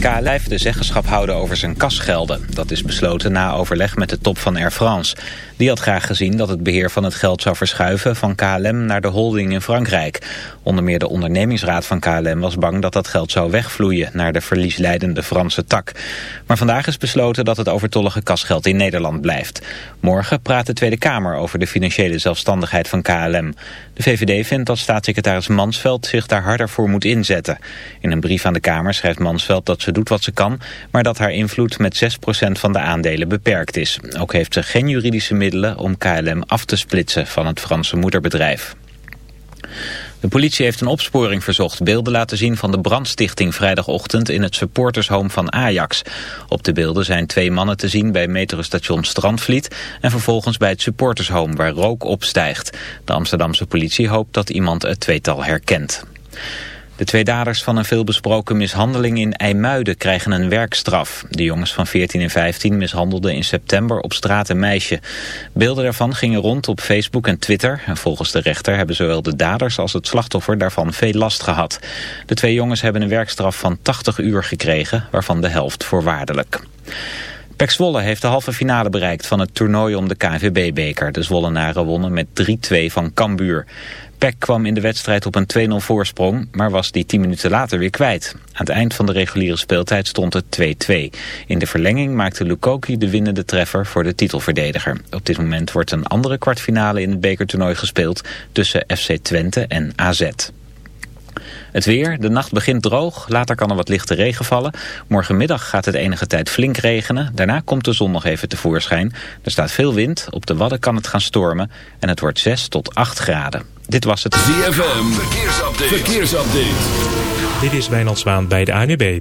Heeft de zeggenschap houden over zijn kasgelden. Dat is besloten na overleg met de top van Air France. Die had graag gezien dat het beheer van het geld zou verschuiven van KLM naar de holding in Frankrijk. Onder meer de ondernemingsraad van KLM was bang dat dat geld zou wegvloeien naar de verliesleidende Franse tak. Maar vandaag is besloten dat het overtollige kasgeld in Nederland blijft. Morgen praat de Tweede Kamer over de financiële zelfstandigheid van KLM. De VVD vindt dat staatssecretaris Mansveld zich daar harder voor moet inzetten. In een brief aan de Kamer schrijft Mansveld dat ze doet wat ze kan... maar dat haar invloed met 6% van de aandelen beperkt is. Ook heeft ze geen juridische middelen om KLM af te splitsen van het Franse moederbedrijf. De politie heeft een opsporing verzocht beelden laten zien van de brandstichting vrijdagochtend in het supportershome van Ajax. Op de beelden zijn twee mannen te zien bij metrostation Strandvliet en vervolgens bij het supportershome waar rook opstijgt. De Amsterdamse politie hoopt dat iemand het tweetal herkent. De twee daders van een veelbesproken mishandeling in IJmuiden krijgen een werkstraf. De jongens van 14 en 15 mishandelden in september op straat een meisje. Beelden daarvan gingen rond op Facebook en Twitter. En volgens de rechter hebben zowel de daders als het slachtoffer daarvan veel last gehad. De twee jongens hebben een werkstraf van 80 uur gekregen, waarvan de helft voorwaardelijk. Pek Zwolle heeft de halve finale bereikt van het toernooi om de KNVB-beker. De Zwollenaren wonnen met 3-2 van Cambuur. Peck kwam in de wedstrijd op een 2-0 voorsprong, maar was die 10 minuten later weer kwijt. Aan het eind van de reguliere speeltijd stond het 2-2. In de verlenging maakte Lukoki de winnende treffer voor de titelverdediger. Op dit moment wordt een andere kwartfinale in het bekertoernooi gespeeld tussen FC Twente en AZ. Het weer, de nacht begint droog, later kan er wat lichte regen vallen. Morgenmiddag gaat het enige tijd flink regenen. Daarna komt de zon nog even tevoorschijn. Er staat veel wind, op de Wadden kan het gaan stormen en het wordt 6 tot 8 graden. Dit was het ZFM, verkeersupdate. verkeersupdate. Dit is Wijnald Zwaan bij de ANWB.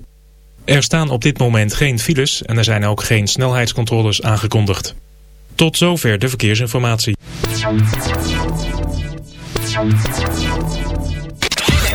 Er staan op dit moment geen files en er zijn ook geen snelheidscontroles aangekondigd. Tot zover de verkeersinformatie.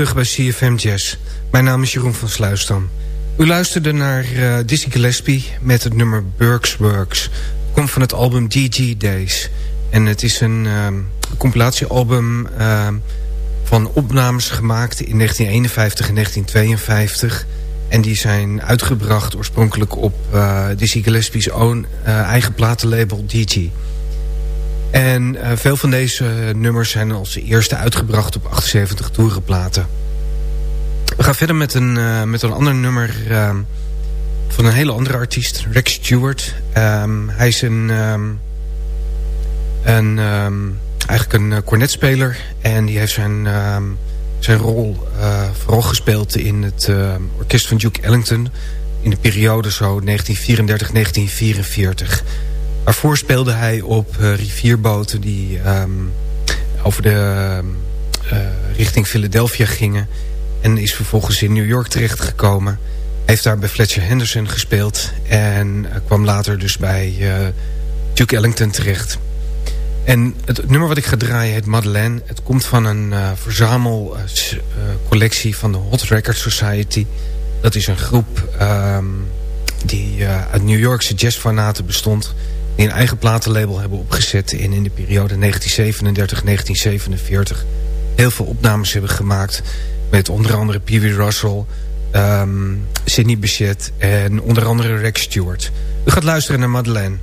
Terug bij CFM Jazz. Mijn naam is Jeroen van Sluisdam. U luisterde naar uh, Dizzy Gillespie met het nummer Burks Works. Komt van het album GG Days. En het is een uh, compilatiealbum uh, van opnames gemaakt in 1951 en 1952. En die zijn uitgebracht oorspronkelijk op uh, Dizzy Gillespie's own, eigen platenlabel DG. En uh, veel van deze nummers zijn als eerste uitgebracht op 78 toerenplaten. We gaan verder met een, uh, met een ander nummer uh, van een hele andere artiest, Rex Stewart. Um, hij is een, um, een eigenlijk een cornetspeler en die heeft zijn, zijn rol vooral gespeeld in het orkest van Duke Ellington in de periode zo 1934-1944. Waarvoor speelde hij op uh, rivierboten die um, over de uh, richting Philadelphia gingen. En is vervolgens in New York terechtgekomen. Heeft daar bij Fletcher Henderson gespeeld. En uh, kwam later dus bij Duke Ellington terecht. En het nummer wat ik ga draaien heet Madeleine. Het komt van een verzamelcollectie van de Hot Record Society. Dat is een groep um, die uit New Yorkse jazzfanaten bestond die een eigen platenlabel hebben opgezet... en in de periode 1937-1947 heel veel opnames hebben gemaakt... met onder andere Pee Wee Russell, um, Sidney Bechet en onder andere Rex Stewart. U gaat luisteren naar Madeleine.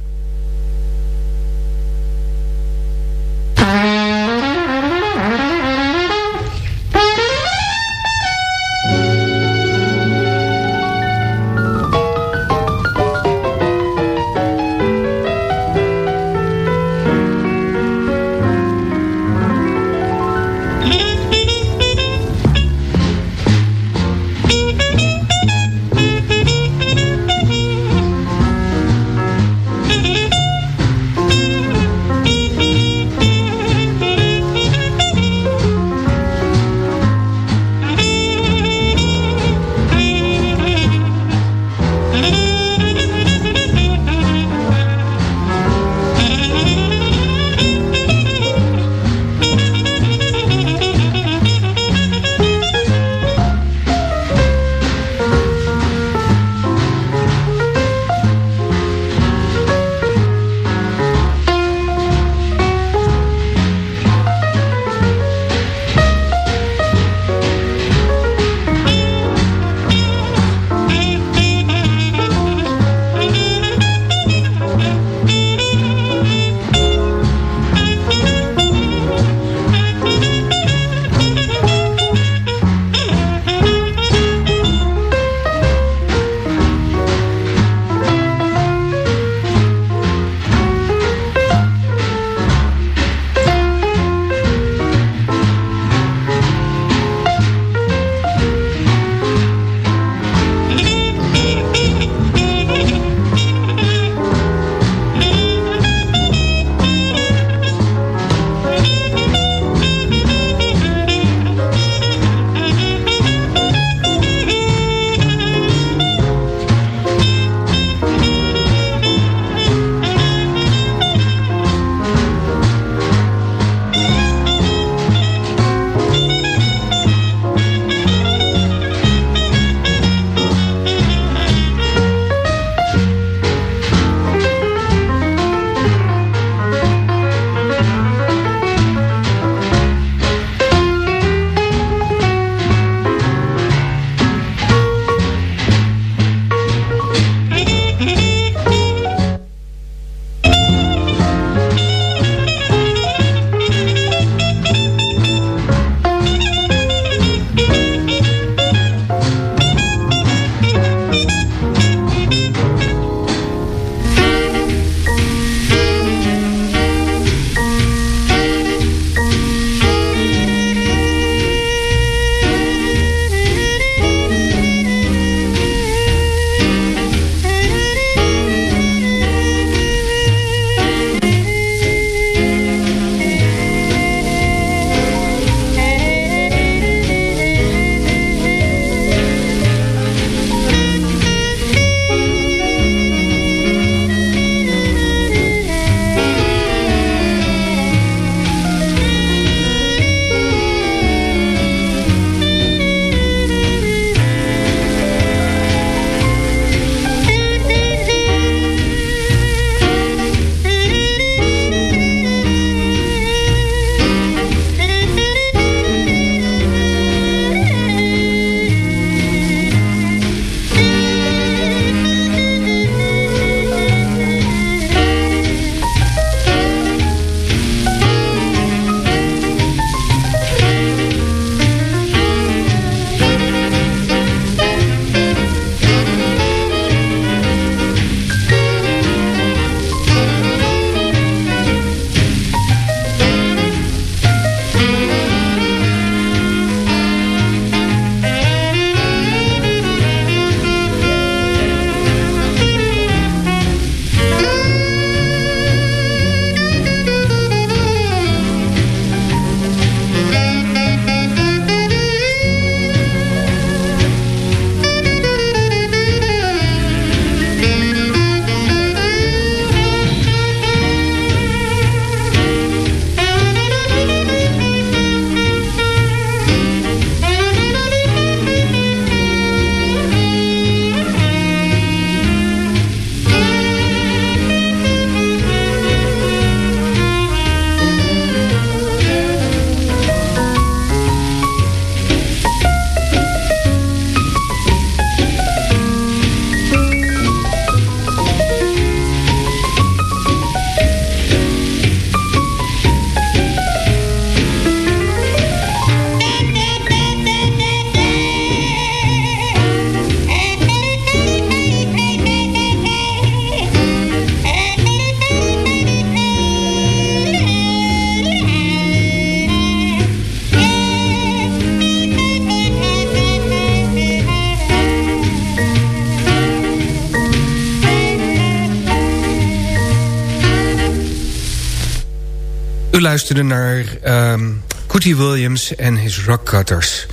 Luisterde naar um, Cootie Williams en his Rockcutters.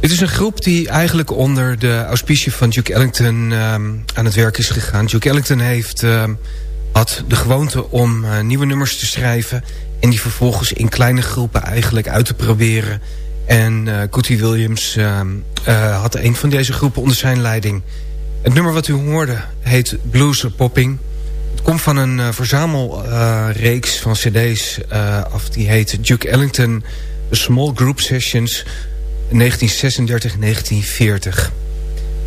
Dit is een groep die eigenlijk onder de auspicie van Duke Ellington um, aan het werk is gegaan. Duke Ellington heeft, um, had de gewoonte om uh, nieuwe nummers te schrijven... en die vervolgens in kleine groepen eigenlijk uit te proberen. En uh, Cootie Williams uh, had een van deze groepen onder zijn leiding. Het nummer wat u hoorde heet Blues Popping... Komt van een uh, verzamelreeks van cd's uh, af. Die heet Duke Ellington Small Group Sessions 1936-1940.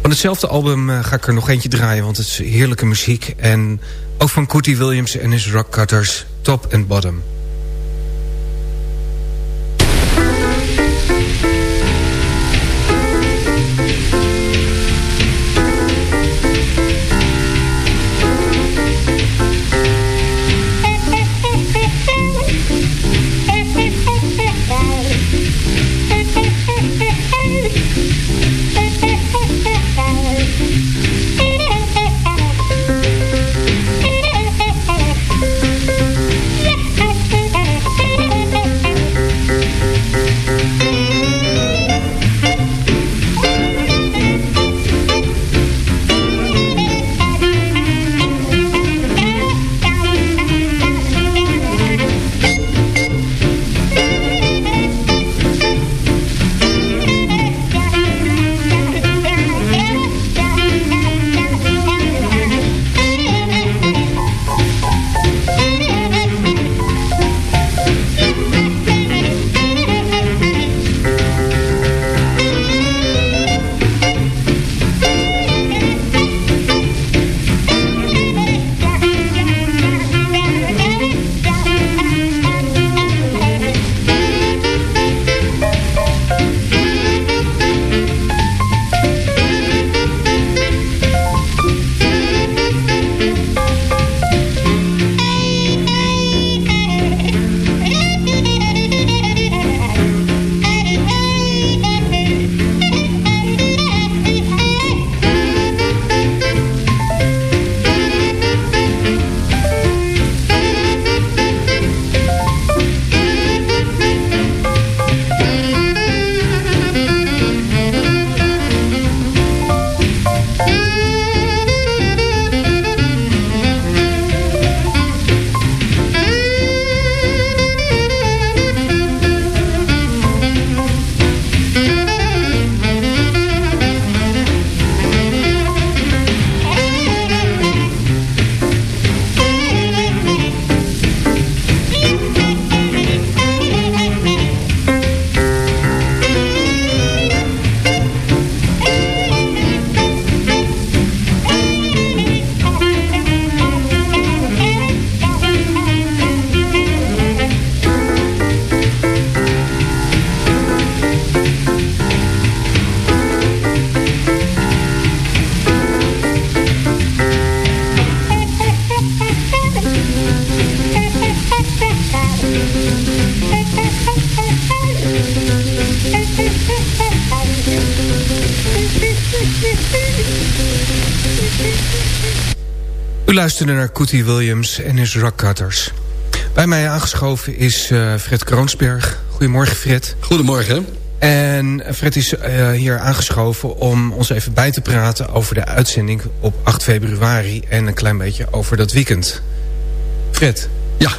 Van hetzelfde album uh, ga ik er nog eentje draaien, want het is heerlijke muziek. En ook van Cootie Williams en his Rockcutters, Top and Bottom. Luisterde naar Cootie Williams en his Rockcutters. Bij mij aangeschoven is uh, Fred Kroonsberg. Goedemorgen Fred. Goedemorgen. En Fred is uh, hier aangeschoven om ons even bij te praten over de uitzending op 8 februari... en een klein beetje over dat weekend. Fred. Ja,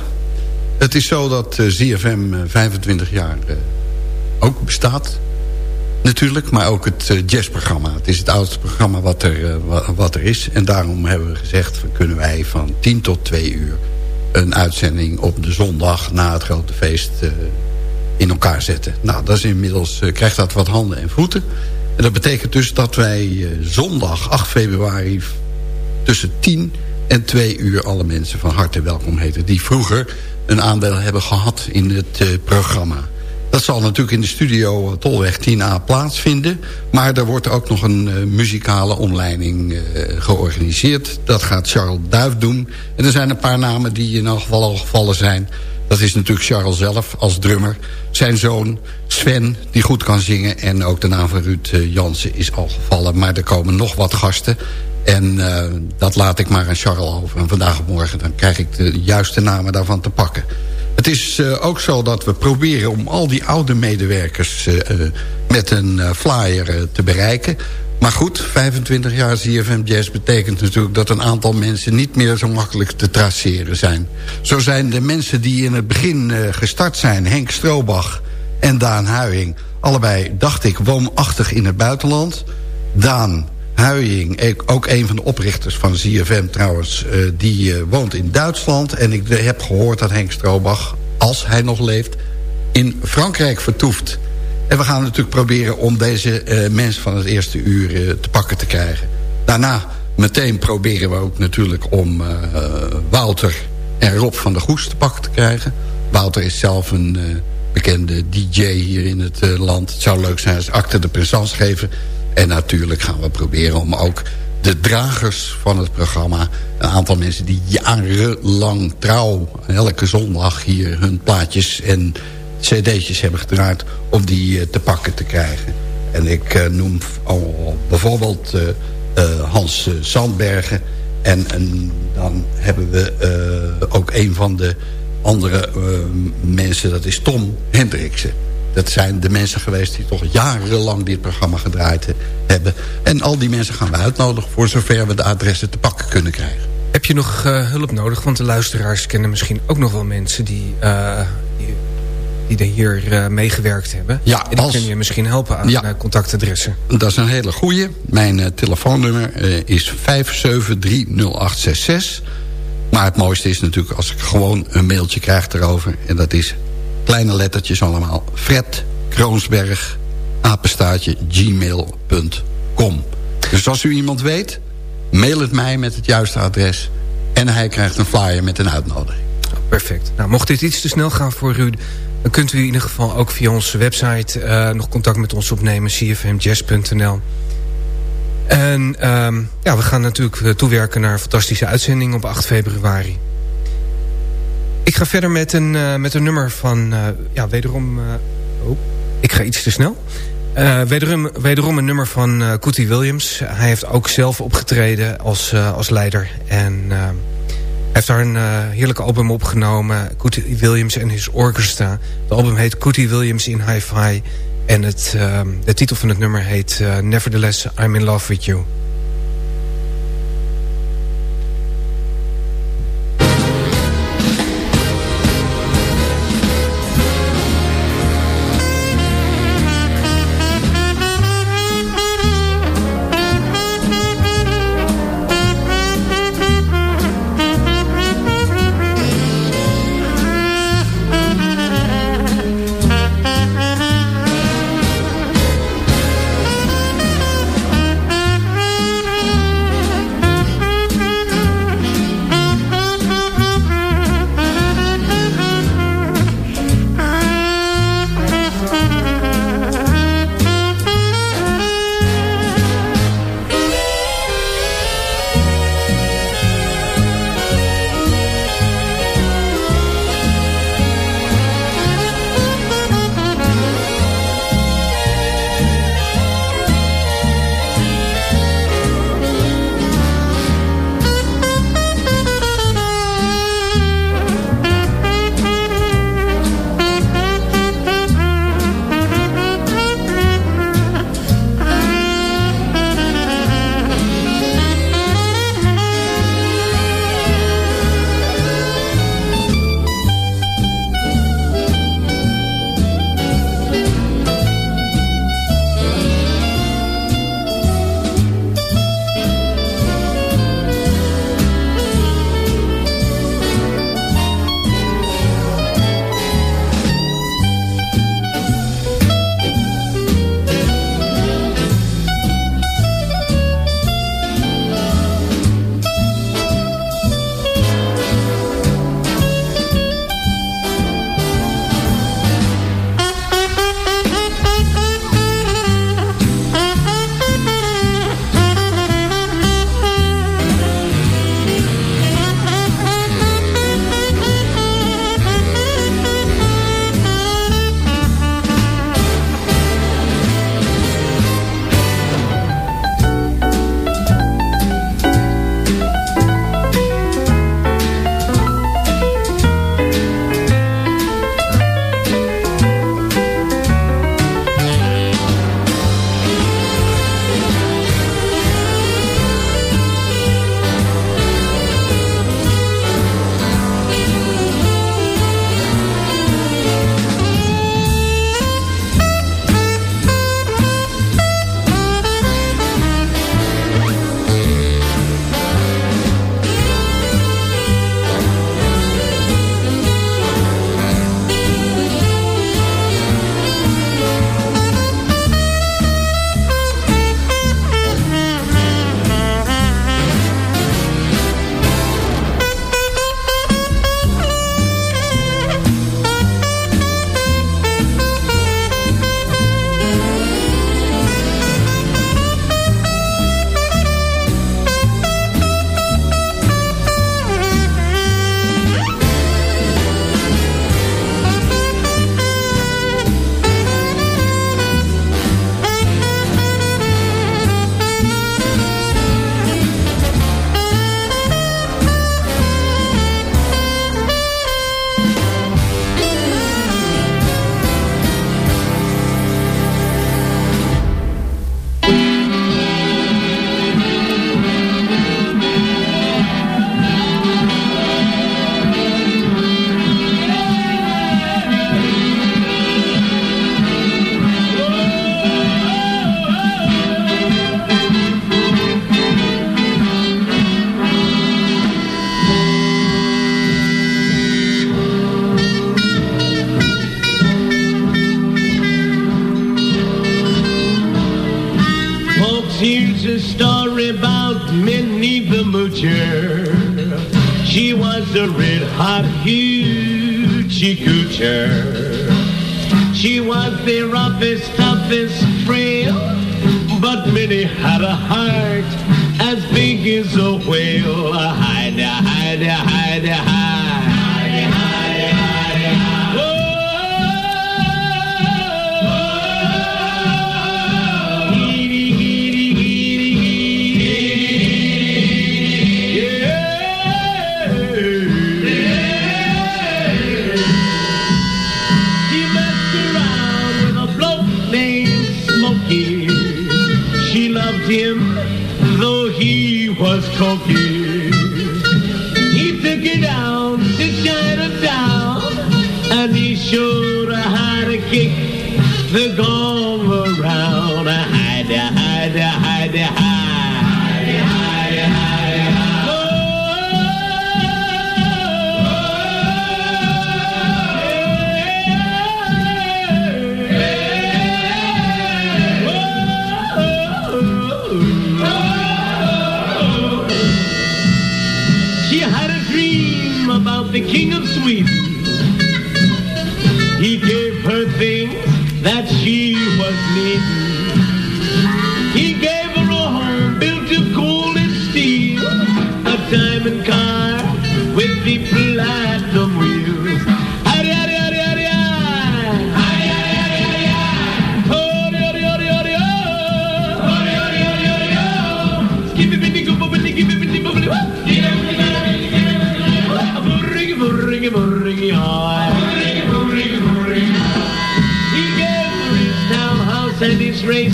het is zo dat uh, ZFM 25 jaar ook bestaat natuurlijk, maar ook het uh, jazzprogramma. Het is het oudste programma wat er, uh, wat er is. En daarom hebben we gezegd, kunnen wij van 10 tot 2 uur... een uitzending op de zondag na het grote feest uh, in elkaar zetten. Nou, dat is inmiddels, krijgt dat wat handen en voeten. En dat betekent dus dat wij zondag 8 februari... tussen 10 en 2 uur alle mensen van harte welkom heten... die vroeger een aandeel hebben gehad in het programma. Dat zal natuurlijk in de studio Tolweg 10A plaatsvinden. Maar er wordt ook nog een uh, muzikale omleiding uh, georganiseerd. Dat gaat Charles Duif doen. En er zijn een paar namen die in elk geval al gevallen zijn. Dat is natuurlijk Charles zelf als drummer. Zijn zoon Sven, die goed kan zingen. En ook de naam van Ruud Jansen is al gevallen. Maar er komen nog wat gasten. En dat laat ik maar aan Charles over. En vandaag op morgen dan krijg ik de juiste namen daarvan te pakken. Het is ook zo dat we proberen om al die oude medewerkers... met een flyer te bereiken. Maar goed, 25 jaar ZFM Jazz betekent natuurlijk... dat een aantal mensen niet meer zo makkelijk te traceren zijn. Zo zijn de mensen die in het begin gestart zijn... Henk Stroobach en Daan Huijing... allebei, dacht ik, woonachtig in het buitenland. Daan Huying, ook een van de oprichters van ZFM trouwens... Uh, die uh, woont in Duitsland. En ik heb gehoord dat Henk Stroobach, als hij nog leeft... in Frankrijk vertoeft. En we gaan natuurlijk proberen om deze uh, mensen van het eerste uur te pakken te krijgen. Daarna meteen proberen we ook natuurlijk om Wouter en Rob van der Goes te pakken te krijgen. Wouter is zelf een bekende DJ hier in het land. Het zou leuk zijn als acte de présence geven... En natuurlijk gaan we proberen om ook de dragers van het programma... een aantal mensen die jarenlang trouw... elke zondag hier hun plaatjes en cd'tjes hebben gedraaid... om die eh, te pakken te krijgen. En ik uh, noem al bijvoorbeeld uh, Hans Sandbergen... En, en, dan hebben we ook een van de andere mensen... dat is Tom Hendriksen. Dat zijn de mensen geweest die toch jarenlang dit programma gedraaid hebben. En al die mensen gaan we uitnodigen voor zover we de adressen te pakken kunnen krijgen. Heb je nog uh, hulp nodig? Want de luisteraars kennen misschien ook nog wel mensen die, uh, die, die, er hier uh, meegewerkt hebben. Ja, en die als... kunnen je misschien helpen aan ja, contactadressen. Dat is een hele goeie. Mijn telefoonnummer is 5730866. Maar het mooiste is natuurlijk als ik gewoon een mailtje krijg erover. En dat is kleine lettertjes allemaal. Fred Kroonsberg, apenstaartje, gmail.com. Dus als u iemand weet, mail het mij met het juiste adres... en hij krijgt een flyer met een uitnodiging. Perfect. Nou, mocht dit iets te snel gaan voor u... dan kunt u in ieder geval ook via onze website... Uh, nog contact met ons opnemen, cfmjazz.nl. En uh, ja, we gaan natuurlijk eh, toewerken naar een fantastische uitzending op 8 februari. Ik ga verder met een, uh, met een nummer van... Uh, ja, wederom... Uh, oh, ik ga iets te snel. wederom, wederom een nummer van uh, Cootie Williams. Hij heeft ook zelf opgetreden als, als leider. En heeft daar een heerlijke album opgenomen. Cootie Williams en his orchestra. Het album heet Cootie Williams in Hi-Fi. En het, de titel van het nummer heet Nevertheless I'm in Love With You. Story about Minnie the Moocher. She was a red hot hoochie coocher. She was the roughest, toughest frail, but Minnie had a heart as big as a whale. Hide, hide, hide, hide.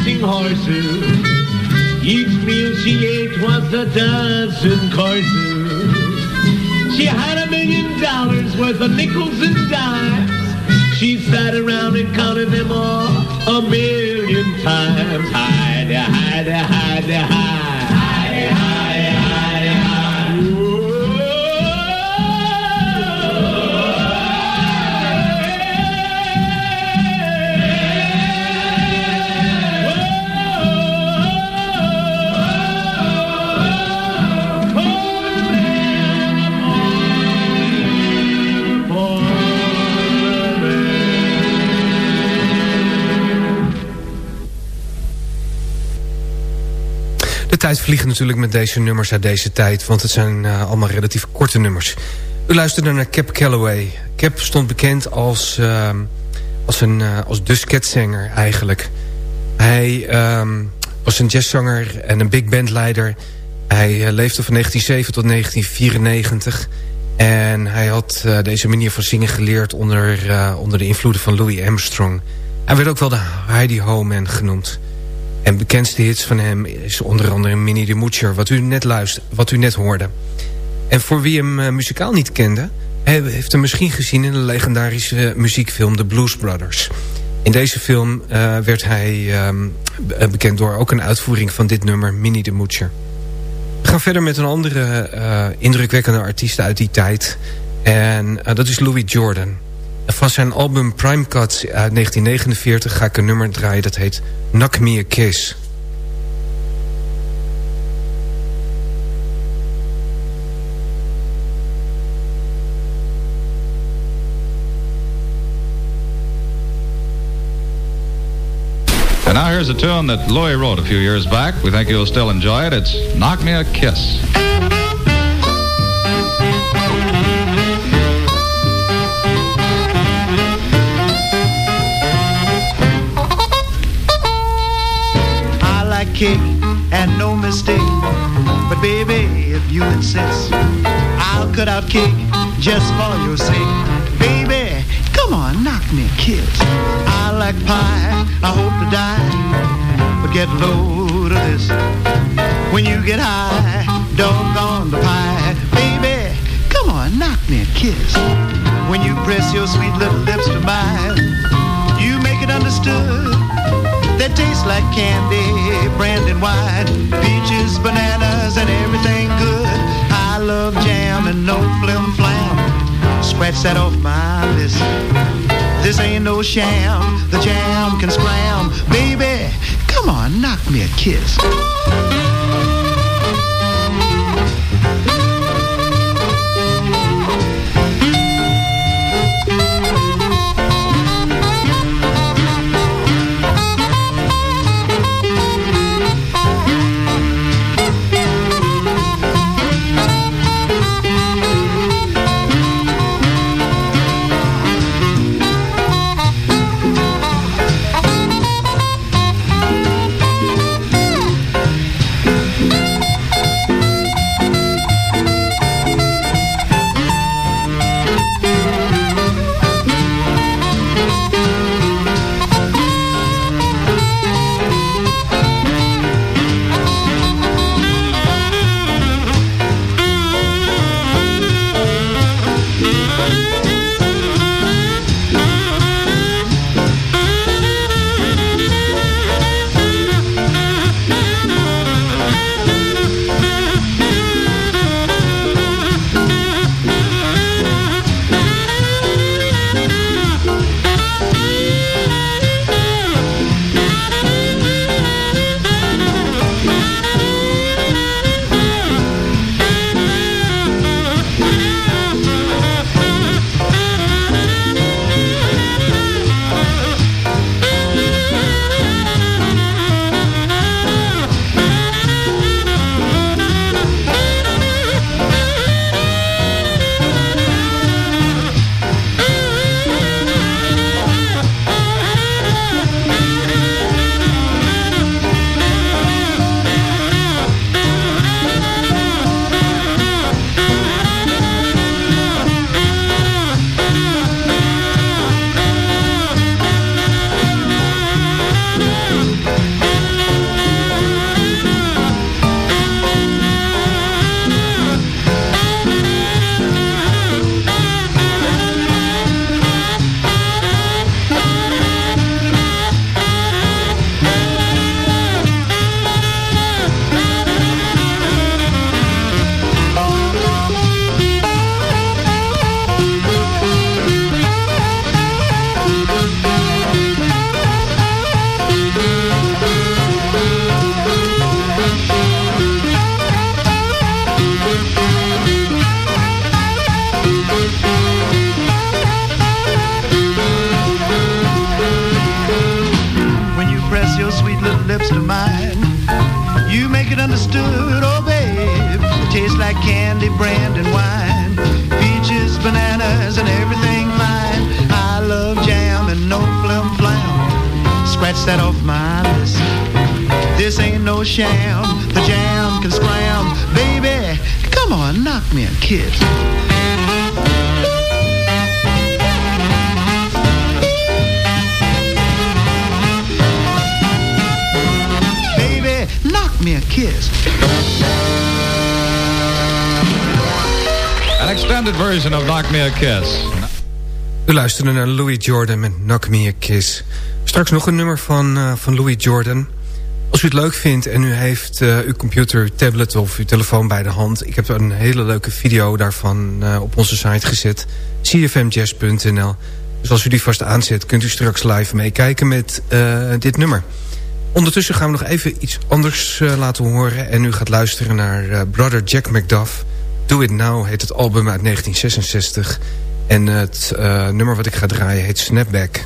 Horses. Each meal she ate was a dozen courses. She had a million dollars worth of nickels and dimes. She sat around and counted them all a million times. Hide, hide, hide, hide. Tijd vliegen natuurlijk met deze nummers uit deze tijd... want het zijn uh, allemaal relatief korte nummers. U luisterde naar Cap Calloway. Cap stond bekend als, uh, als, een, uh, als de eigenlijk. Hij um, was een jazzzanger en een big bandleider. Hij leefde van 1907 tot 1994... En hij had deze manier van zingen geleerd onder, onder de invloeden van Louis Armstrong. Hij werd ook wel de Heidi Ho Man genoemd. En bekendste hits van hem is onder andere Minnie de Moocher, wat u net, luister, wat u net hoorde. En voor wie hem uh, muzikaal niet kende... heeft hem misschien gezien in de legendarische muziekfilm The Blues Brothers. In deze film uh, werd hij uh, bekend door ook een uitvoering van dit nummer, Minnie de Moocher. We gaan verder met een andere indrukwekkende artiest uit die tijd. En dat is Louis Jordan. Van zijn album Prime Cuts uit 1949 ga ik een nummer draaien dat heet Knock Me a Kiss. And now here's a tune that Louis wrote a few years back. We think you'll still enjoy it. It's Knock Me a Kiss. Cake and no mistake. But baby, if you insist, I'll cut out cake just for your sake. Baby, come on, knock me a kiss. I like pie, I hope to die. But get load of this. When you get high, doggone the pie. Baby, come on, knock me a kiss. When you press your sweet little lips to mine, you make it understood that tastes like candy, brandy and wine, peaches, bananas, and everything good. I love jam and no flim flam. Scratch that off my list. This ain't no sham. The jam can scram, baby. come on, knock me a kiss. Lips to mine, you make it understood, oh babe. it Tastes like candy, brand, and wine. Peaches, bananas, and everything fine. I love jam and no flim flam. Scratch that off my list. This ain't no sham. The jam can scram. Baby, come on, knock me a kiss. Kiss. An extended version of Knock Me a Kiss. U luisterde naar Louis Jordan met Knock Me a Kiss. Straks nog een nummer van, eh, van Louis Jordan. Als u het leuk vindt en u heeft eh, uw computer, uw tablet of uw telefoon bij de hand... ik heb een hele leuke video daarvan eh, op onze site gezet. cfmjazz.nl Dus als u die vast aanzet, kunt u straks live meekijken met eh, dit nummer. Ondertussen gaan we nog even iets anders eh, laten horen... en u gaat luisteren naar eh, Brother Jack McDuff. Do It Now heet het album uit 1966... En het eh, nummer wat ik ga draaien heet Snapback.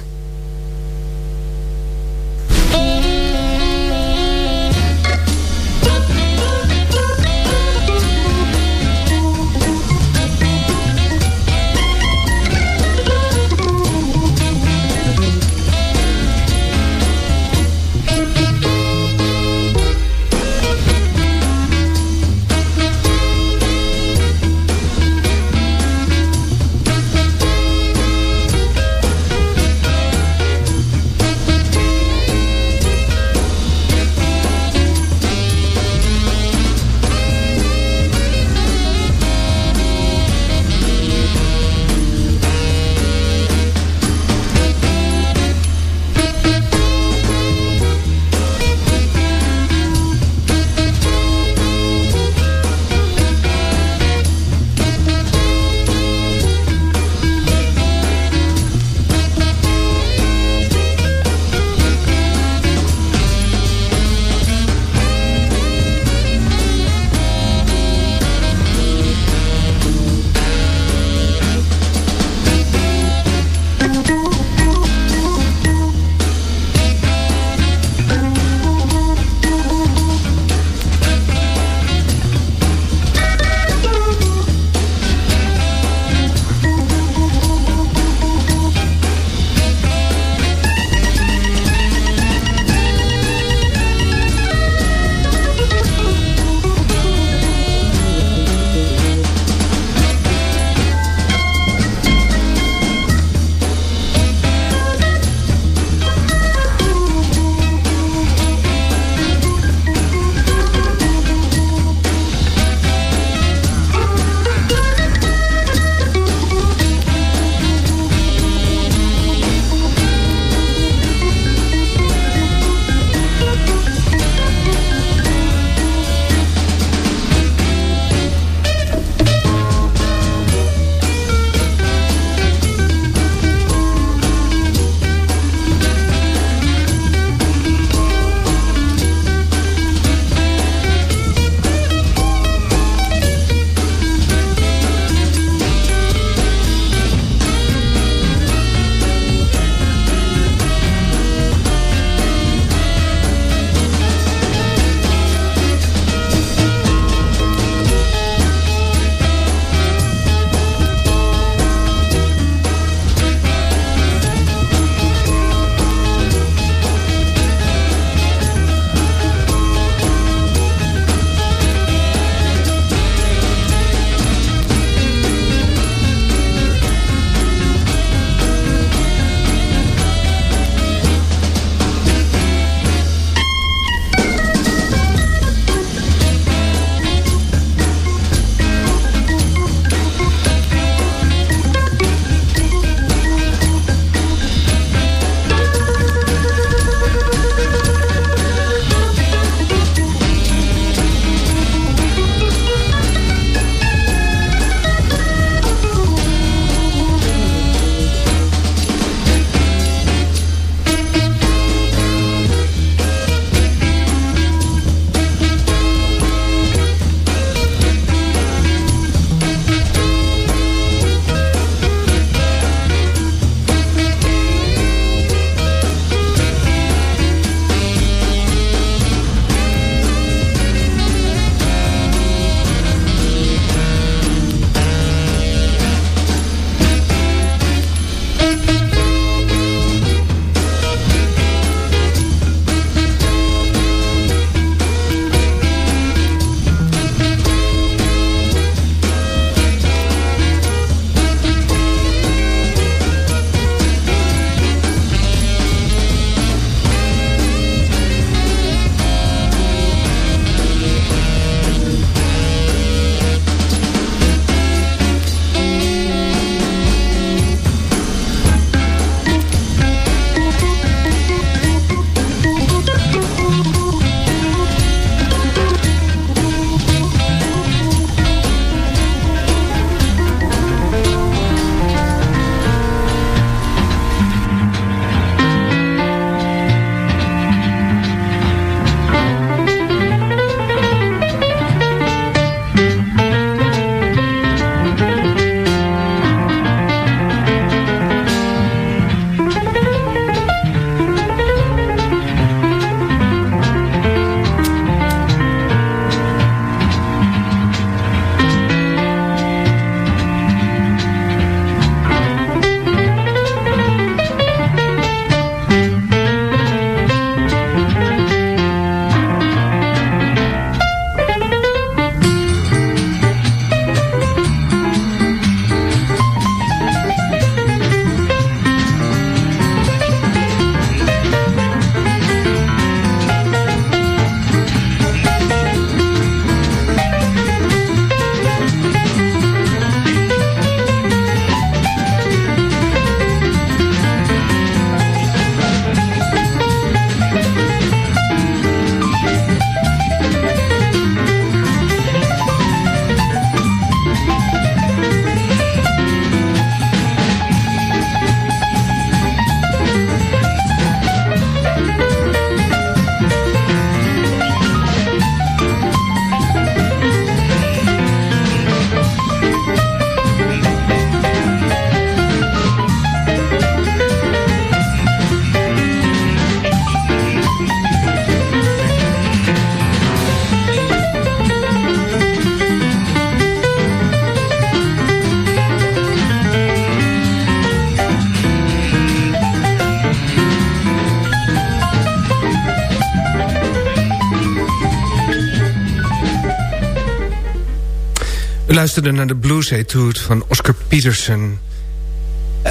Luisterde naar de Blues Etude van Oscar Peterson.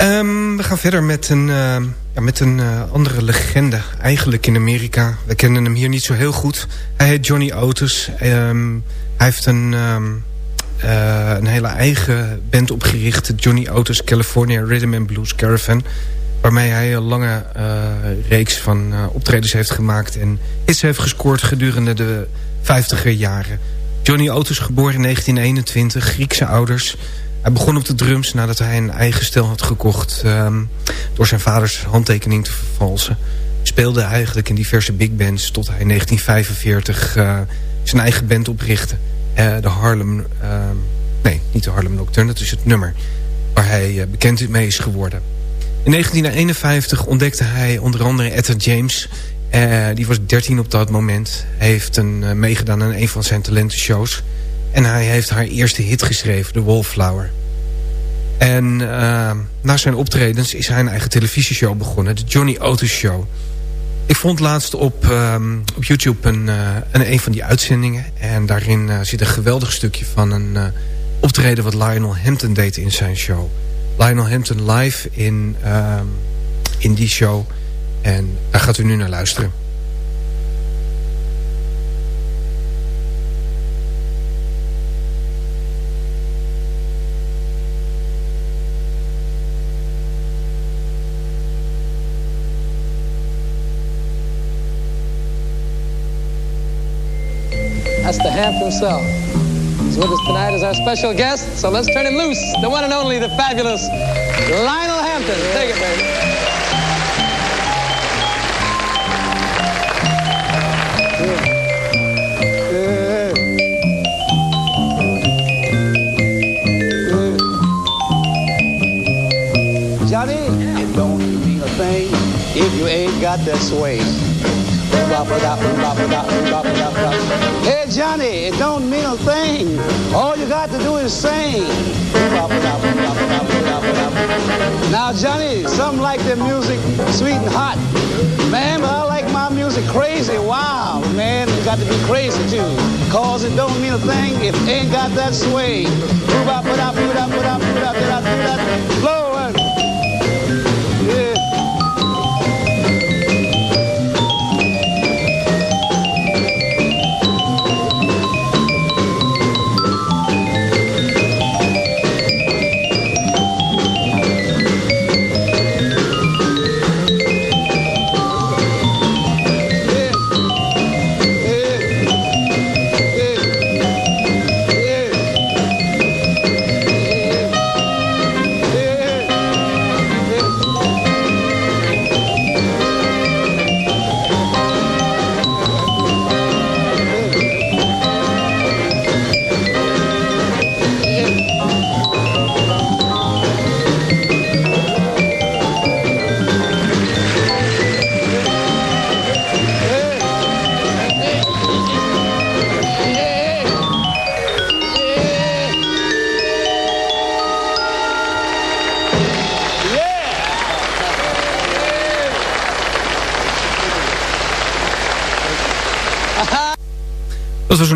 Um, we gaan verder met een, uh, ja, met een uh, andere legende. Eigenlijk in Amerika. We kennen hem hier niet zo heel goed. Hij heet Johnny Otis. Um, hij heeft een, uh, een hele eigen band opgericht. Johnny Otis California Rhythm and Blues Caravan. Waarmee hij een lange reeks van optredens heeft gemaakt. En hits heeft gescoord gedurende de 50er jaren. Johnny Otis, geboren in 1921, Griekse ouders. Hij begon op de drums nadat hij een eigen stel had gekocht... Um, door zijn vaders handtekening te vervalsen. Speelde eigenlijk in diverse big bands tot hij in 1945 uh, zijn eigen band oprichtte. Uh, de Harlem... Uh, nee, niet de Harlem Nocturne, dat is het nummer... waar hij uh, bekend mee is geworden. In 1951 ontdekte hij onder andere Etta James... Uh, die was 13 op dat moment. Heeft een, uh, meegedaan aan een van zijn talentenshows. En hij heeft haar eerste hit geschreven, The Wallflower. En uh, na zijn optredens is hij een eigen televisieshow begonnen. De Johnny Otis Show. Ik vond laatst op, um, op YouTube een, een, een van die uitzendingen. En daarin zit een geweldig stukje van een optreden wat Lionel Hampton deed in zijn show. Lionel Hampton live in, ehm, in die show... En daar gaat u nu naar luisteren. That's the Hamp himself. He's with us tonight as our special guest, so let's turn him loose. The one and only, the fabulous Lionel Hampton. Take it, baby. You ain't got that sway. Hey Johnny, it don't mean a thing. All you got to do is sing. Now Johnny, some like their music sweet and hot. Man, but I like my music crazy, wow. Man, you got to be crazy too. Cause it don't mean a thing if ain't got that sway. Blow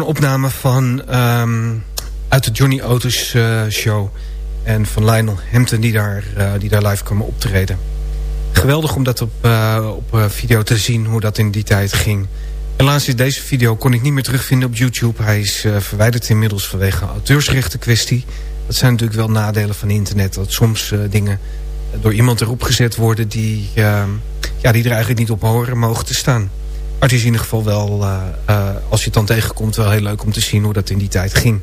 opname van um, uit de Johnny Otis uh, show. En van Lionel Hampton die daar, uh, die daar live kwam optreden. Geweldig om dat op, uh, op video te zien hoe dat in die tijd ging. Helaas is deze video kon ik niet meer terugvinden op YouTube. Hij is verwijderd inmiddels vanwege auteursrechten kwestie. Dat zijn natuurlijk wel nadelen van internet. Dat soms dingen door iemand erop gezet worden die, ehm, ja, die er eigenlijk niet op horen mogen te staan. Maar het is in ieder geval wel, uh, uh, als je het dan tegenkomt... wel heel leuk om te zien hoe dat in die tijd ging.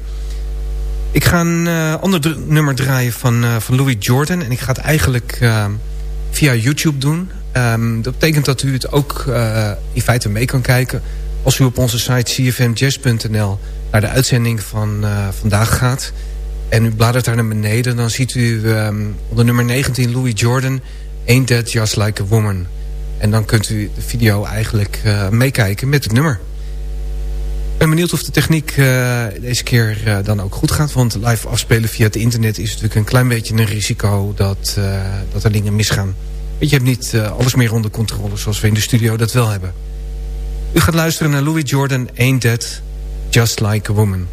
Ik ga een uh, ander nummer draaien van, van Louis Jordan. En ik ga het eigenlijk via YouTube doen. Um, dat betekent dat u het ook in feite mee kan kijken... als u op onze site cfmjazz.nl naar de uitzending van vandaag gaat... en u bladert daar naar beneden... dan ziet u um, onder nummer 19 Louis Jordan... Ain't That Just Like a Woman... En dan kunt u de video eigenlijk uh, meekijken met het nummer. Ik ben benieuwd of de techniek uh, deze keer uh, dan ook goed gaat. Want live afspelen via het internet is natuurlijk een klein beetje een risico dat, dat er dingen misgaan. Je hebt niet alles meer onder controle zoals we in de studio dat wel hebben. U gaat luisteren naar Louis Jordan, Ain't That Just Like a Woman.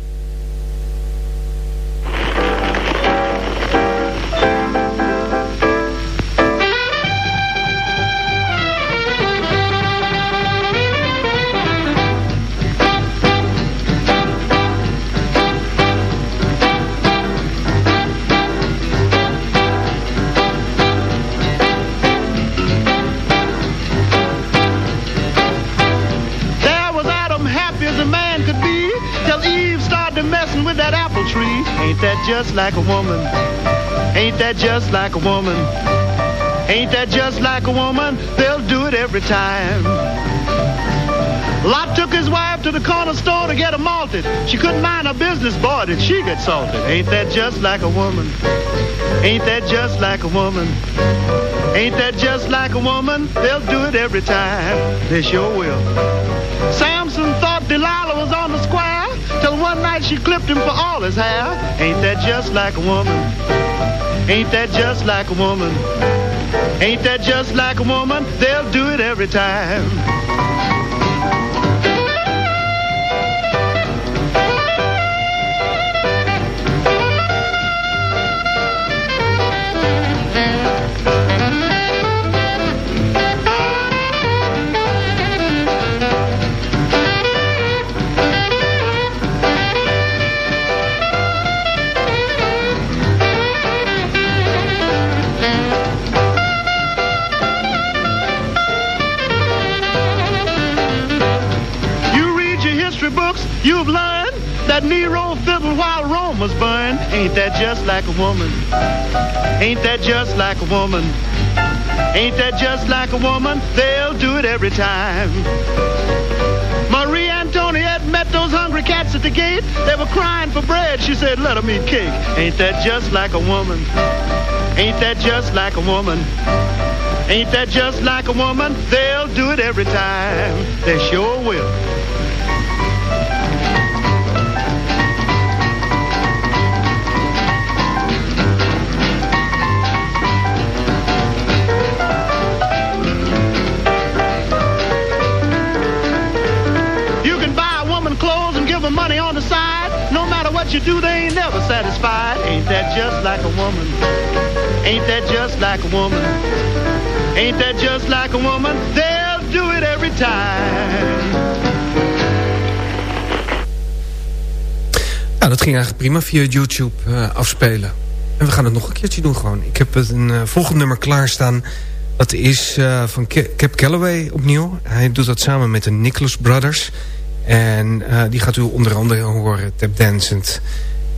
Just like a woman? Ain't that just like a woman? Ain't that just like a woman? They'll do it every time. Lot took his wife to the corner store to get a malted. She couldn't mind her business, boy, did she get salted. Ain't that just like a woman? Ain't that just like a woman? Ain't that just like a woman? They'll do it every time. They sure will. Samson one night she clipped him for all his hair. Ain't that just like a woman? Ain't that just like a woman? Ain't that just like a woman? They'll do it every time. Ain't that just like a woman? Ain't that just like a woman? Ain't that just like a woman? They'll do it every time. Marie Antoinette met those hungry cats at the gate. They were crying for bread. She said, let them eat cake. Ain't that just like a woman? Ain't that just like a woman? Ain't that just like a woman? They'll do it every time. They sure will. You do, they ain't never satisfied. Ain't that just like a woman? Ain't that just like a woman? Ain't that just like a woman? They'll do it every time. Nou, dat ging eigenlijk prima via YouTube eh, afspelen. En we gaan het nog een keertje doen gewoon. Ik heb een uh, volgend nummer klaarstaan. Dat is uh, van Cap Calloway opnieuw. Hij doet dat samen met de Nicholas Brothers. En uh, die gaat u onder andere horen, Tap Dancend.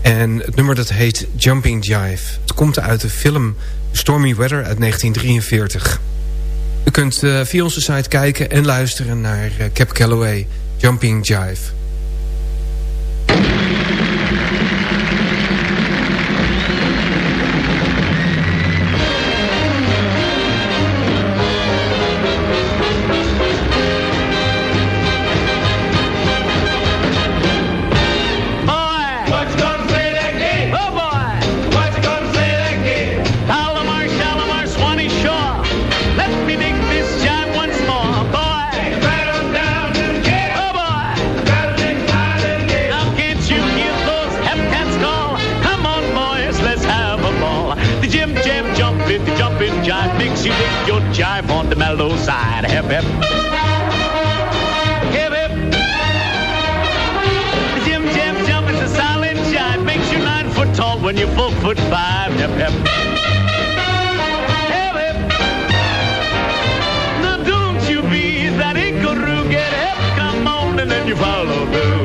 En het nummer dat heet Jumping Jive. Het komt uit de film Stormy Weather uit 1943. U kunt via onze site kijken en luisteren naar Cap Calloway, Jumping Jive. Jive on the mellow side. Hip, hip. Hip, hip. The Jim jump is a silent jive. Makes you nine foot tall when you're four foot five. Hip, hip. Now don't you be that inkaroo. Get come on, and then you follow through.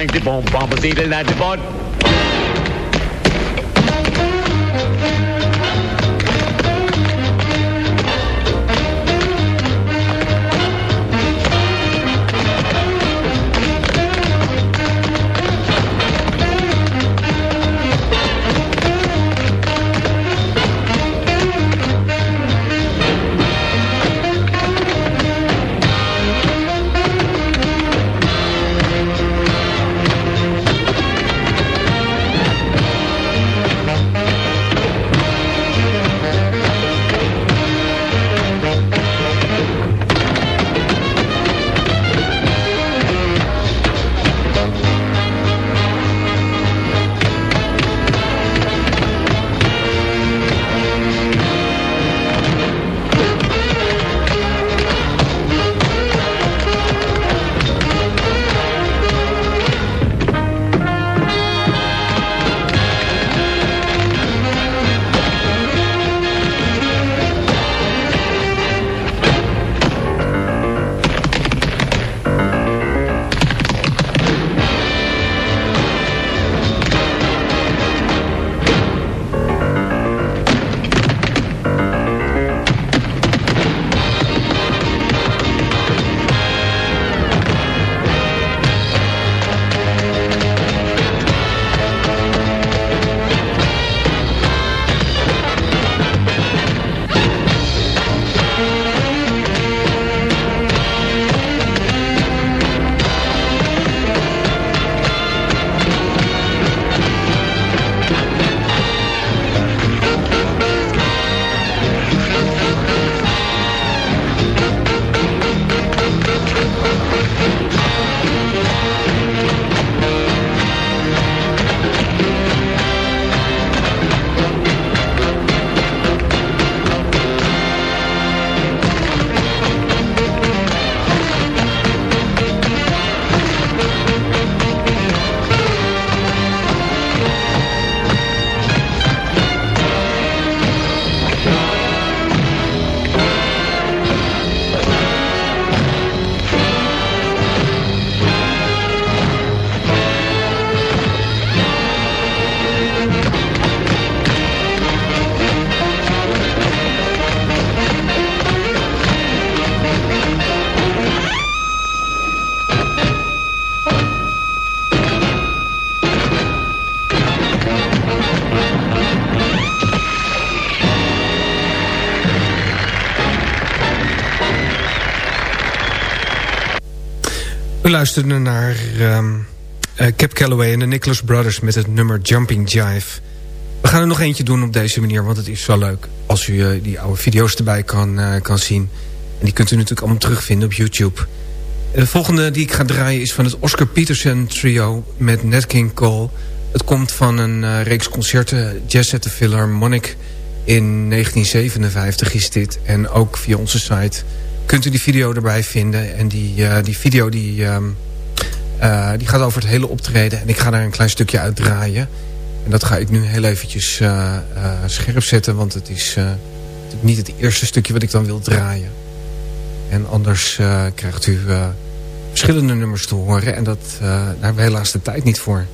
Ein Dibon, Bombe, Segel, the bomb. We luisterden naar um, uh, Cap Calloway en de Nicholas Brothers met het nummer Jumping Jive. We gaan er nog eentje doen op deze manier, want het is zo leuk als u uh, die oude video's erbij kan, uh, kan zien. En die kunt u natuurlijk allemaal terugvinden op YouTube. De volgende die ik ga draaien is van het Oscar Peterson trio met Nat King Cole. Het komt van een reeks concerten, Jazz at the Philharmonic. In 1957 is dit. En ook via onze site kunt u die video erbij vinden. En die, uh, die video die, um, uh, die gaat over het hele optreden. En ik ga daar een klein stukje uit draaien. En dat ga ik nu heel eventjes uh, scherp zetten. Want het is niet het eerste stukje wat ik dan wil draaien. En anders krijgt u verschillende nummers te horen. En dat, daar hebben we helaas de tijd niet voor.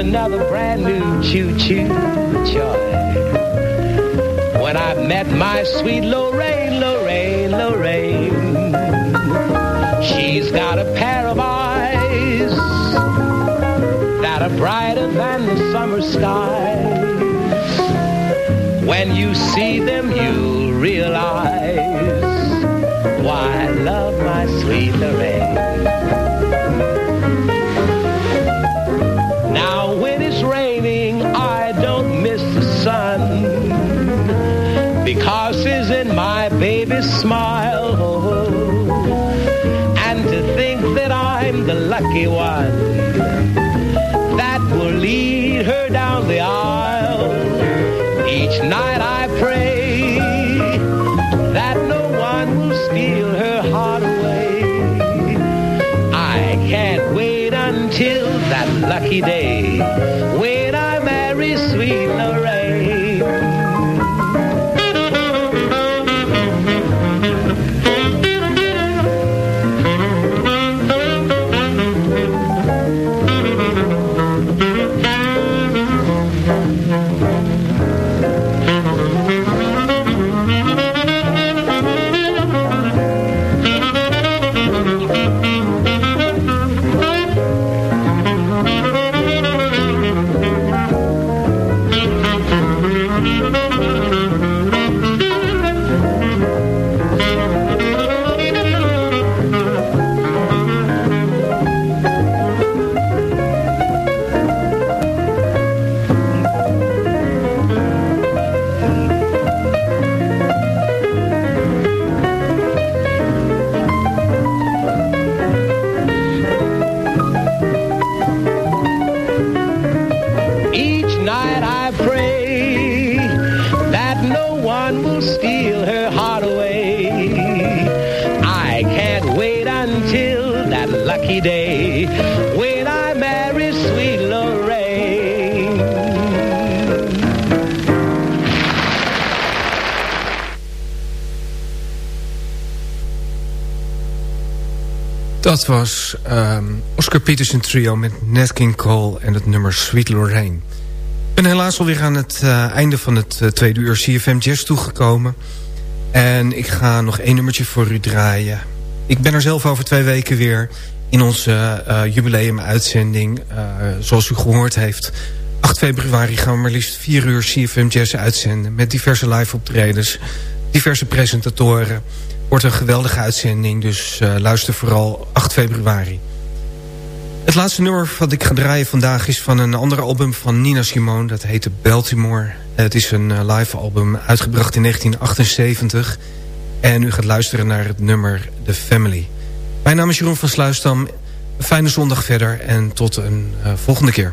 Another brand new choo-choo joy. When I met my sweet Lorraine, Lorraine, Lorraine, she's got a pair of eyes that are brighter than the summer skies. When you see them, you realize why I love my sweet Lorraine. Because in my baby's smile. And to think that I'm the lucky one that will lead her down the aisle. Each night I pray Dat was um, Oscar Peterson trio met Nat King Cole en het nummer Sweet Lorraine. Ik ben helaas alweer aan het uh, einde van het uh, tweede uur CFM Jazz toegekomen. En ik ga nog één nummertje voor u draaien. Ik ben er zelf over twee weken weer in onze uh, jubileum-uitzending. zoals u gehoord heeft, 8 februari gaan we maar liefst vier uur CFM Jazz uitzenden... met diverse live optredens, diverse presentatoren... Wordt een geweldige uitzending, dus uh, luister vooral 8 februari. Het laatste nummer wat ik ga draaien vandaag is van een ander album van Nina Simone. Dat heette Baltimore. Het is een uh, live album uitgebracht in 1978. En u gaat luisteren naar het nummer The Family. Mijn naam is Jeroen van Sluisdam. Fijne zondag verder en tot een volgende keer.